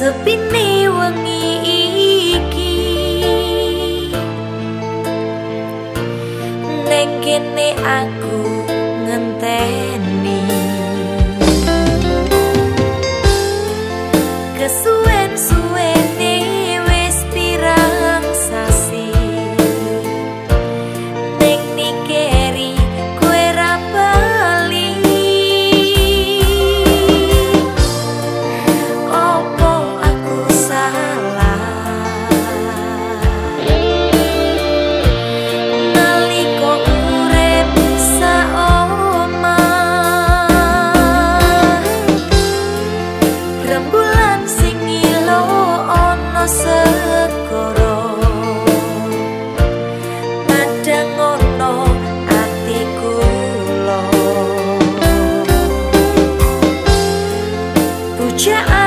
sepine wengi iki. Neng kene aku 却爱